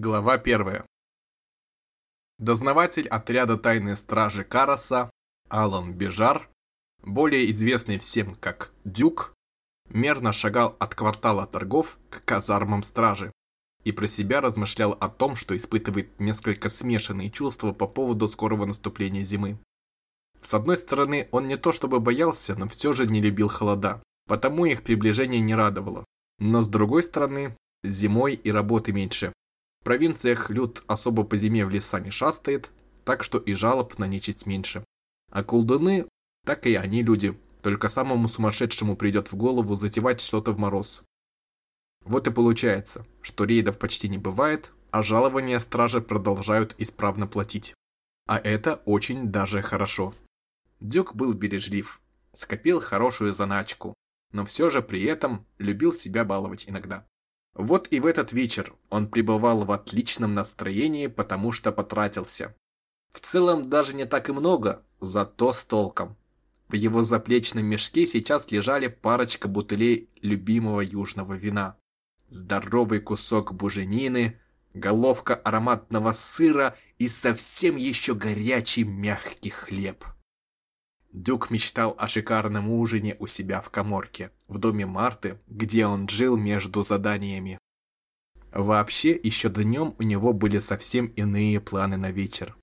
Глава 1. Дознаватель отряда тайной стражи Караса Алан Бежар, более известный всем как Дюк, мерно шагал от квартала торгов к казармам стражи и про себя размышлял о том, что испытывает несколько смешанные чувства по поводу скорого наступления зимы. С одной стороны, он не то чтобы боялся, но все же не любил холода, потому их приближение не радовало. Но с другой стороны, зимой и работы меньше, провинциях люд особо по зиме в леса не шастает, так что и жалоб на нечисть меньше. А колдуны, так и они люди, только самому сумасшедшему придет в голову затевать что-то в мороз. Вот и получается, что рейдов почти не бывает, а жалования стражи продолжают исправно платить. А это очень даже хорошо. Дюк был бережлив, скопил хорошую заначку, но все же при этом любил себя баловать иногда. Вот и в этот вечер он пребывал в отличном настроении, потому что потратился. В целом даже не так и много, зато с толком. В его заплечном мешке сейчас лежали парочка бутылей любимого южного вина. Здоровый кусок буженины, головка ароматного сыра и совсем еще горячий мягкий хлеб. Дюк мечтал о шикарном ужине у себя в коморке, в доме Марты, где он жил между заданиями. Вообще, еще днем у него были совсем иные планы на вечер.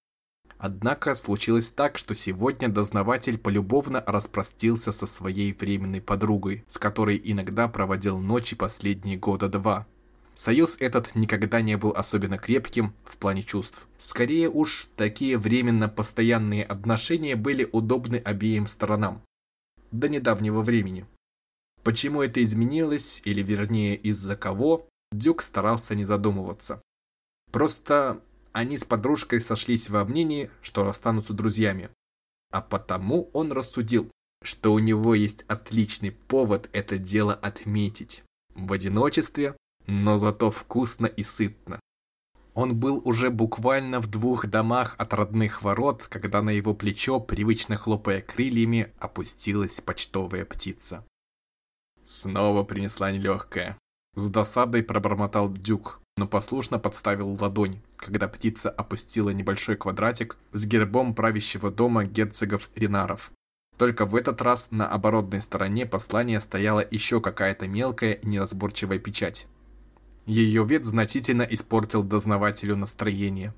Однако случилось так, что сегодня дознаватель полюбовно распростился со своей временной подругой, с которой иногда проводил ночи последние года два. Союз этот никогда не был особенно крепким в плане чувств. Скорее уж, такие временно-постоянные отношения были удобны обеим сторонам. До недавнего времени. Почему это изменилось, или вернее из-за кого, Дюк старался не задумываться. Просто они с подружкой сошлись во мнении, что расстанутся друзьями. А потому он рассудил, что у него есть отличный повод это дело отметить. В одиночестве, но зато вкусно и сытно. Он был уже буквально в двух домах от родных ворот, когда на его плечо, привычно хлопая крыльями, опустилась почтовая птица. Снова принесла нелегкая. С досадой пробормотал Дюк, но послушно подставил ладонь, когда птица опустила небольшой квадратик с гербом правящего дома герцогов Ринаров. Только в этот раз на оборотной стороне послания стояла еще какая-то мелкая неразборчивая печать. Ее вид значительно испортил дознавателю настроение.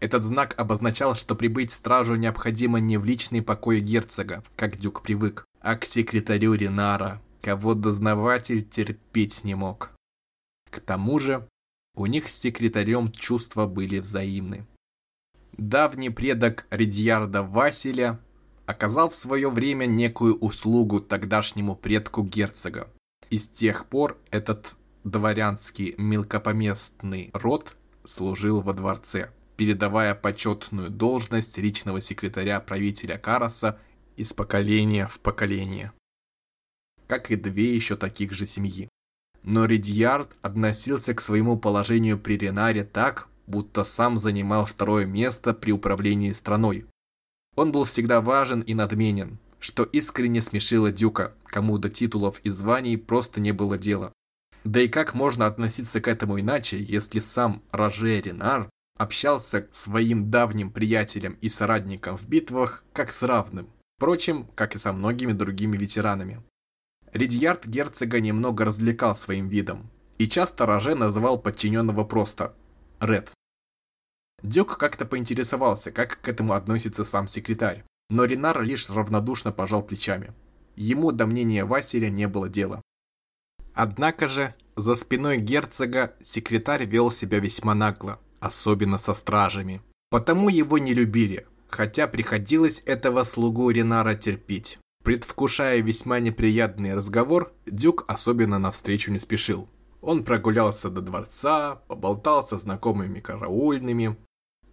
Этот знак обозначал, что прибыть стражу необходимо не в личный покой герцога, как Дюк привык, а к секретарю Ринара, кого дознаватель терпеть не мог. К тому же, у них с секретарем чувства были взаимны. Давний предок Редьярда Василя оказал в свое время некую услугу тогдашнему предку герцога. И с тех пор этот дворянский мелкопоместный род служил во дворце, передавая почетную должность личного секретаря правителя Караса из поколения в поколение. Как и две еще таких же семьи. Но Ридьярд относился к своему положению при Ренаре так, будто сам занимал второе место при управлении страной. Он был всегда важен и надменен, что искренне смешило Дюка, кому до титулов и званий просто не было дела. Да и как можно относиться к этому иначе, если сам Роже Ренар общался с своим давним приятелем и соратником в битвах как с равным, впрочем, как и со многими другими ветеранами. Ридьярд герцога немного развлекал своим видом, и часто Роже называл подчиненного просто «Ред». Дюк как-то поинтересовался, как к этому относится сам секретарь, но Ренар лишь равнодушно пожал плечами. Ему до мнения Василя не было дела. Однако же, за спиной герцога секретарь вел себя весьма нагло, особенно со стражами. Потому его не любили, хотя приходилось этого слугу Ренара терпеть. Предвкушая весьма неприятный разговор, Дюк особенно навстречу не спешил. Он прогулялся до дворца, поболтал со знакомыми караульными,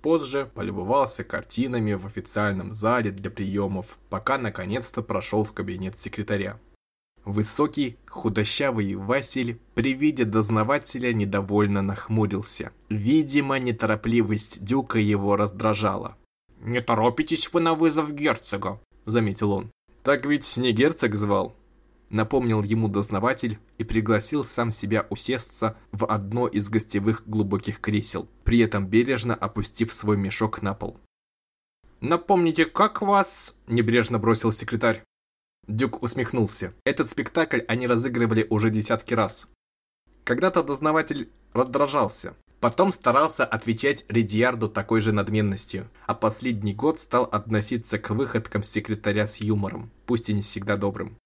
позже полюбовался картинами в официальном зале для приемов, пока наконец-то прошел в кабинет секретаря. Высокий, худощавый Василь при виде дознавателя недовольно нахмурился. Видимо, неторопливость Дюка его раздражала. «Не торопитесь вы на вызов герцога», — заметил он. «Так ведь не герцог звал». напомнил ему дознаватель и пригласил сам себя усесться в одно из гостевых глубоких кресел, при этом бережно опустив свой мешок на пол. «Напомните, как вас...» – небрежно бросил секретарь. Дюк усмехнулся. Этот спектакль они разыгрывали уже десятки раз. Когда-то дознаватель раздражался, потом старался отвечать Редиарду такой же надменностью, а последний год стал относиться к выходкам секретаря с юмором, пусть и не всегда добрым.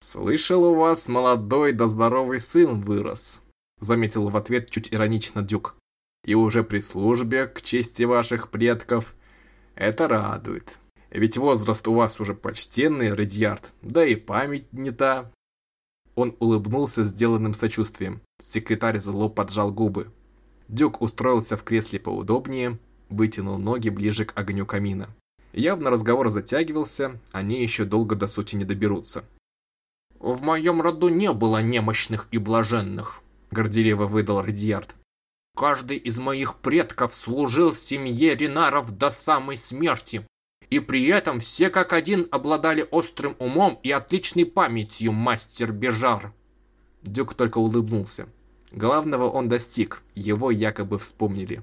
«Слышал, у вас молодой да здоровый сын вырос», заметил в ответ чуть иронично Дюк. «И уже при службе, к чести ваших предков, это радует. Ведь возраст у вас уже почтенный, Редьярд, да и память не та». Он улыбнулся сделанным сочувствием. Секретарь зло поджал губы. Дюк устроился в кресле поудобнее, вытянул ноги ближе к огню камина. Явно разговор затягивался, они еще долго до сути не доберутся. «В моем роду не было немощных и блаженных», — горделиво выдал Редьярд. Каждый из моих предков служил семье Ринаров до самой смерти. И при этом все как один обладали острым умом и отличной памятью, мастер Бежар. Дюк только улыбнулся. Главного он достиг, его якобы вспомнили.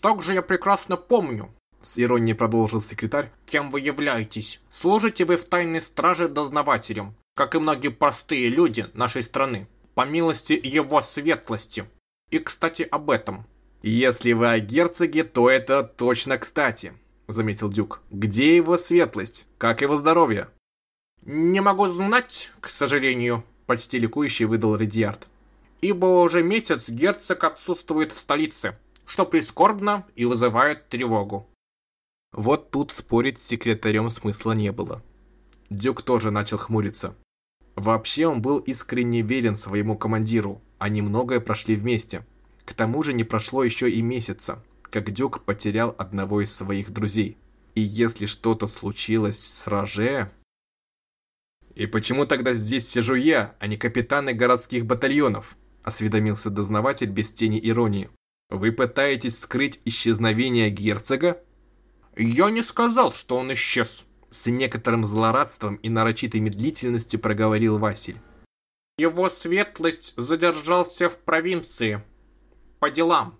«Также я прекрасно помню», — с иронией продолжил секретарь, «кем вы являетесь. Служите вы в тайной страже дознавателем, как и многие простые люди нашей страны, по милости его светлости. И, кстати, об этом. Если вы о герцоге, то это точно кстати, заметил Дюк. Где его светлость? Как его здоровье? Не могу знать, к сожалению, почти ликующий выдал Редиард. Ибо уже месяц герцог отсутствует в столице, что прискорбно и вызывает тревогу. Вот тут спорить с секретарем смысла не было. Дюк тоже начал хмуриться. Вообще он был искренне верен своему командиру, они многое прошли вместе. К тому же не прошло еще и месяца, как Дюк потерял одного из своих друзей. И если что-то случилось с Роже... «И почему тогда здесь сижу я, а не капитаны городских батальонов?» осведомился дознаватель без тени иронии. «Вы пытаетесь скрыть исчезновение герцога?» «Я не сказал, что он исчез», с некоторым злорадством и нарочитой медлительностью проговорил Василь. Его светлость задержался в провинции. По делам.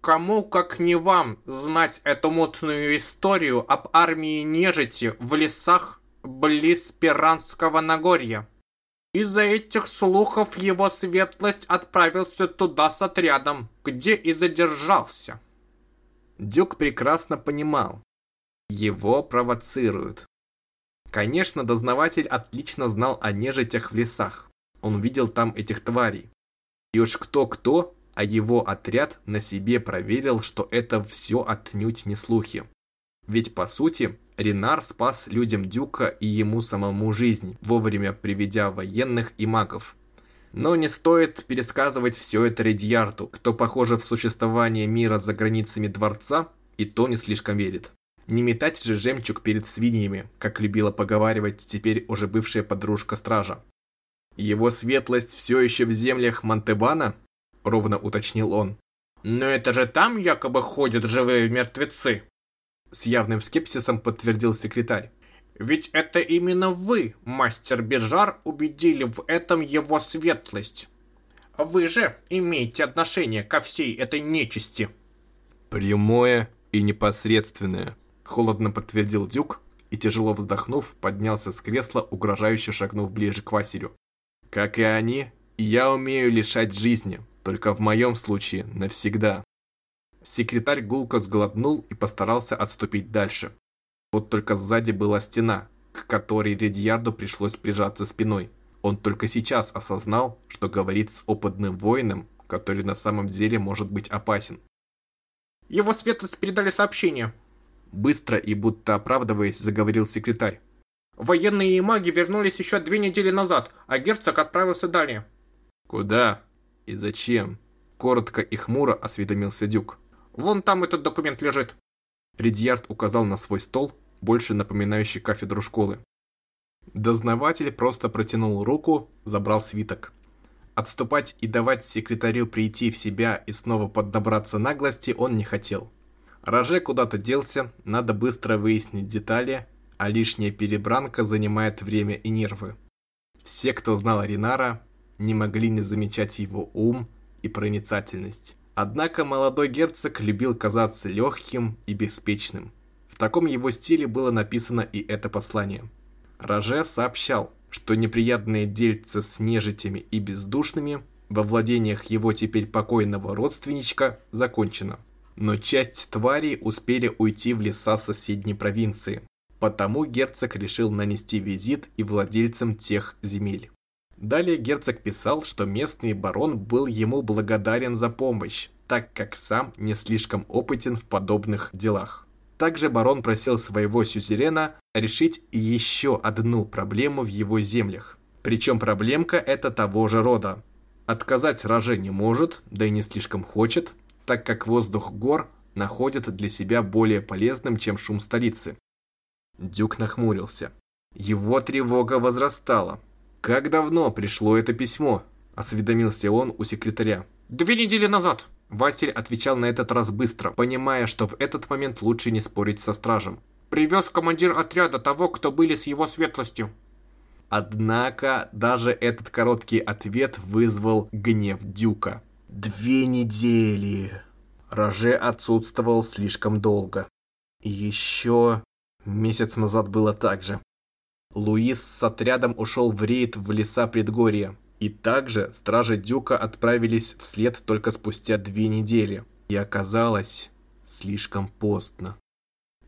Кому, как не вам, знать эту мутную историю об армии нежити в лесах близ Пиранского Нагорья? Из-за этих слухов его светлость отправился туда с отрядом, где и задержался. Дюк прекрасно понимал. Его провоцируют. Конечно, дознаватель отлично знал о нежитях в лесах. Он видел там этих тварей. И уж кто-кто, а его отряд на себе проверил, что это все отнюдь не слухи. Ведь по сути, Ренар спас людям Дюка и ему самому жизнь, вовремя приведя военных и магов. Но не стоит пересказывать все это Редьярту, кто, похоже, в существование мира за границами дворца и то не слишком верит. Не метать же жемчуг перед свиньями, как любила поговаривать теперь уже бывшая подружка стража. «Его светлость все еще в землях Монтебана?» — ровно уточнил он. «Но это же там якобы ходят живые мертвецы!» С явным скепсисом подтвердил секретарь. «Ведь это именно вы, мастер Бежар, убедили в этом его светлость. Вы же имеете отношение ко всей этой нечисти». «Прямое и непосредственное», Холодно подтвердил Дюк и, тяжело вздохнув, поднялся с кресла, угрожающе шагнув ближе к Василю. «Как и они, я умею лишать жизни, только в моем случае навсегда». Секретарь гулко сглотнул и постарался отступить дальше. Вот только сзади была стена, к которой Редьярду пришлось прижаться спиной. Он только сейчас осознал, что говорит с опытным воином, который на самом деле может быть опасен. «Его светлость передали сообщение», Быстро и будто оправдываясь, заговорил секретарь. Военные и маги вернулись еще две недели назад, а герцог отправился далее. Куда? И зачем? Коротко и хмуро осведомился Дюк. Вон там этот документ лежит. Редьярд указал на свой стол, больше напоминающий кафедру школы. Дознаватель просто протянул руку, забрал свиток. Отступать и давать секретарю прийти в себя и снова поднабраться наглости он не хотел. Роже куда-то делся, надо быстро выяснить детали, а лишняя перебранка занимает время и нервы. Все, кто знал Ринара, не могли не замечать его ум и проницательность. Однако молодой герцог любил казаться легким и беспечным. В таком его стиле было написано и это послание. Роже сообщал, что неприятные дельцы с нежитями и бездушными во владениях его теперь покойного родственничка закончено. Но часть тварей успели уйти в леса соседней провинции, потому герцог решил нанести визит и владельцам тех земель. Далее герцог писал, что местный барон был ему благодарен за помощь, так как сам не слишком опытен в подобных делах. Также барон просил своего сюзерена решить еще одну проблему в его землях. Причем проблемка это того же рода. Отказать Роже не может, да и не слишком хочет, так как воздух гор находит для себя более полезным, чем шум столицы. Дюк нахмурился. Его тревога возрастала. «Как давно пришло это письмо?» – осведомился он у секретаря. «Две недели назад!» Василь отвечал на этот раз быстро, понимая, что в этот момент лучше не спорить со стражем. «Привез командир отряда того, кто были с его светлостью». Однако даже этот короткий ответ вызвал гнев Дюка. «Две недели!» Роже отсутствовал слишком долго. Еще месяц назад было так же. Луис с отрядом ушел в рейд в леса предгорья. И также стражи Дюка отправились вслед только спустя две недели. И оказалось слишком поздно.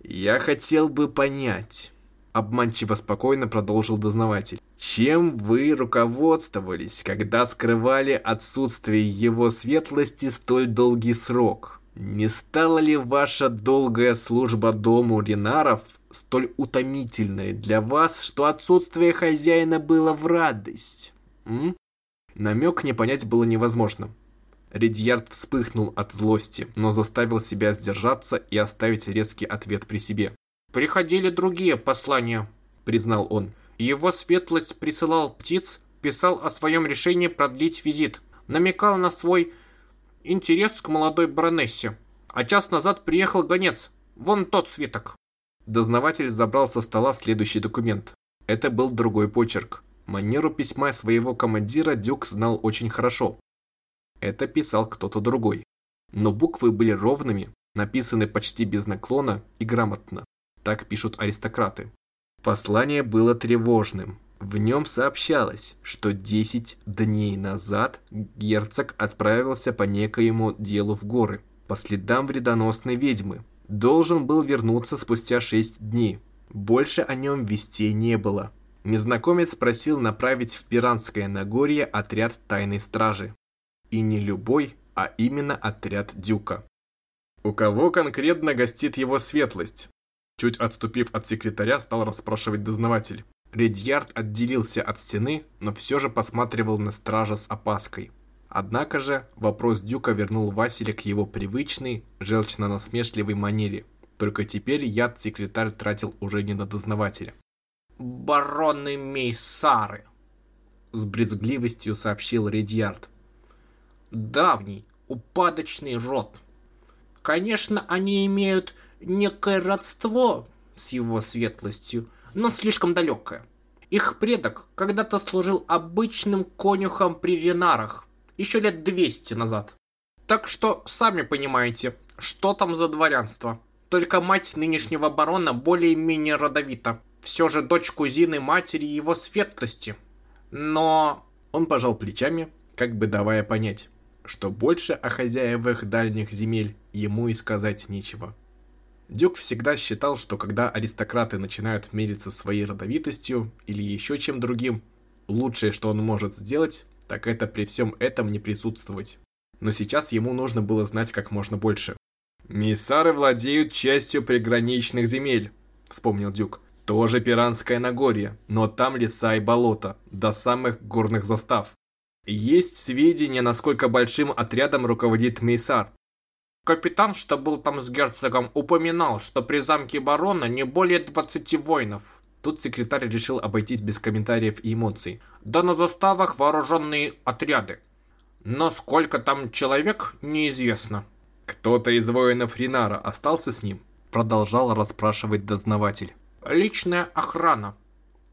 «Я хотел бы понять», — обманчиво спокойно продолжил дознаватель. «Чем вы руководствовались, когда скрывали отсутствие его светлости столь долгий срок? Не стала ли ваша долгая служба дому Ринаров столь утомительной для вас, что отсутствие хозяина было в радость?» М? Намек не понять было невозможно. Редьярд вспыхнул от злости, но заставил себя сдержаться и оставить резкий ответ при себе. «Приходили другие послания», — признал он. «Его светлость присылал птиц, писал о своем решении продлить визит, намекал на свой интерес к молодой баронессе. А час назад приехал гонец. Вон тот свиток». Дознаватель забрал со стола следующий документ. Это был другой почерк. Манеру письма своего командира Дюк знал очень хорошо. Это писал кто-то другой. Но буквы были ровными, написаны почти без наклона и грамотно. Так пишут аристократы. Послание было тревожным. В нем сообщалось, что 10 дней назад герцог отправился по некоему делу в горы, по следам вредоносной ведьмы. Должен был вернуться спустя 6 дней. Больше о нем вестей не было. Незнакомец просил направить в Пиранское Нагорье отряд тайной стражи. И не любой, а именно отряд Дюка. «У кого конкретно гостит его светлость?» Чуть отступив от секретаря, стал расспрашивать дознаватель. Редьярд отделился от стены, но все же посматривал на стража с опаской. Однако же вопрос Дюка вернул Василя к его привычной, желчно-насмешливой манере. Только теперь яд секретарь тратил уже не на дознавателя бароны Мейсары», — с брезгливостью сообщил Редьярд. «Давний, упадочный род. Конечно, они имеют некое родство с его светлостью, но слишком далекое. Их предок когда-то служил обычным конюхом при Ренарах, еще лет 200 назад. Так что, сами понимаете, что там за дворянство. Только мать нынешнего барона более-менее родовита все же дочь кузины матери его светлости. Но... Он пожал плечами, как бы давая понять, что больше о хозяевах дальних земель ему и сказать нечего. Дюк всегда считал, что когда аристократы начинают мериться своей родовитостью или еще чем другим, лучшее, что он может сделать, так это при всем этом не присутствовать. Но сейчас ему нужно было знать как можно больше. «Миссары владеют частью приграничных земель», — вспомнил Дюк. Тоже Пиранское Нагорье, но там леса и болота, до самых горных застав. Есть сведения, насколько большим отрядом руководит Мейсар. Капитан, что был там с герцогом, упоминал, что при замке барона не более 20 воинов. Тут секретарь решил обойтись без комментариев и эмоций. Да на заставах вооруженные отряды. Но сколько там человек, неизвестно. Кто-то из воинов Ринара остался с ним? Продолжал расспрашивать дознаватель. Личная охрана.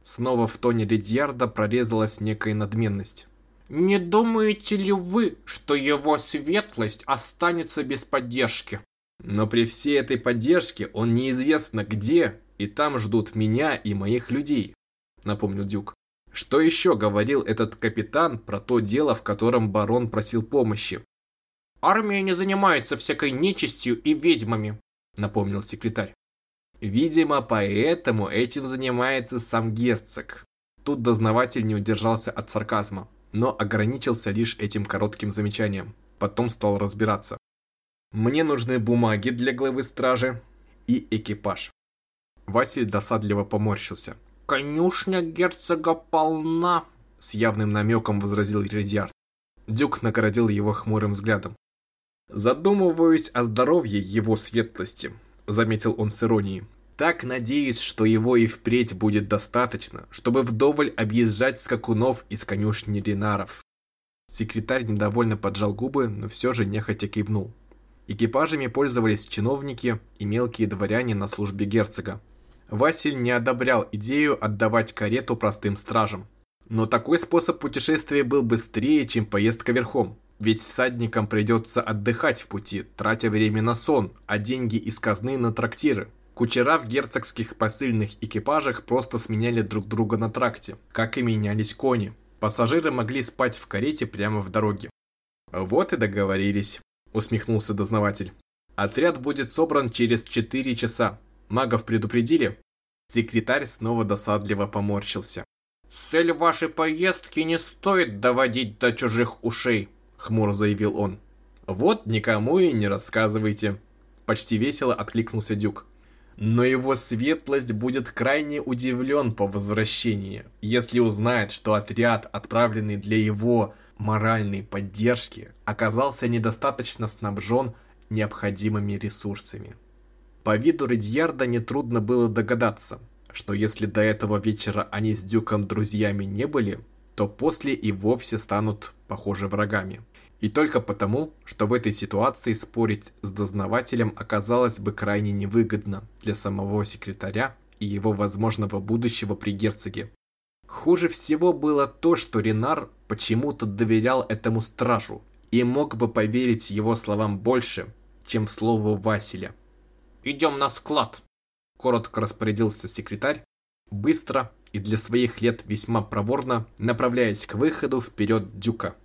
Снова в тоне Редьярда прорезалась некая надменность. «Не думаете ли вы, что его светлость останется без поддержки?» «Но при всей этой поддержке он неизвестно где, и там ждут меня и моих людей», — напомнил Дюк. Что еще говорил этот капитан про то дело, в котором барон просил помощи? «Армия не занимается всякой нечистью и ведьмами», — напомнил секретарь. Видимо, поэтому этим занимается сам герцог. Тут дознаватель не удержался от сарказма, но ограничился лишь этим коротким замечанием. Потом стал разбираться. Мне нужны бумаги для главы стражи и экипаж. Василь досадливо поморщился. «Конюшня герцога полна», — с явным намеком возразил Редьярд. Дюк наградил его хмурым взглядом. «Задумываюсь о здоровье его светлости», заметил он с иронией. Так надеюсь, что его и впредь будет достаточно, чтобы вдоволь объезжать скакунов из конюшни Ренаров. Секретарь недовольно поджал губы, но все же нехотя кивнул. Экипажами пользовались чиновники и мелкие дворяне на службе герцога. Василь не одобрял идею отдавать карету простым стражам. Но такой способ путешествия был быстрее, чем поездка верхом. Ведь всадникам придется отдыхать в пути, тратя время на сон, а деньги из казны на трактиры. Кучера в герцогских посыльных экипажах просто сменяли друг друга на тракте, как и менялись кони. Пассажиры могли спать в карете прямо в дороге. «Вот и договорились», — усмехнулся дознаватель. «Отряд будет собран через 4 часа. Магов предупредили?» Секретарь снова досадливо поморщился. «Цель вашей поездки не стоит доводить до чужих ушей», — хмуро заявил он. «Вот никому и не рассказывайте», — почти весело откликнулся Дюк. «Но его светлость будет крайне удивлен по возвращении, если узнает, что отряд, отправленный для его моральной поддержки, оказался недостаточно снабжен необходимыми ресурсами». По виду Редьярда нетрудно было догадаться, что если до этого вечера они с Дюком друзьями не были, то после и вовсе станут, похоже, врагами. И только потому, что в этой ситуации спорить с дознавателем оказалось бы крайне невыгодно для самого секретаря и его возможного будущего при герцоге. Хуже всего было то, что Ренар почему-то доверял этому стражу и мог бы поверить его словам больше, чем слову Василя. «Идем на склад», – коротко распорядился секретарь, быстро и для своих лет весьма проворно, направляясь к выходу вперед Дюка.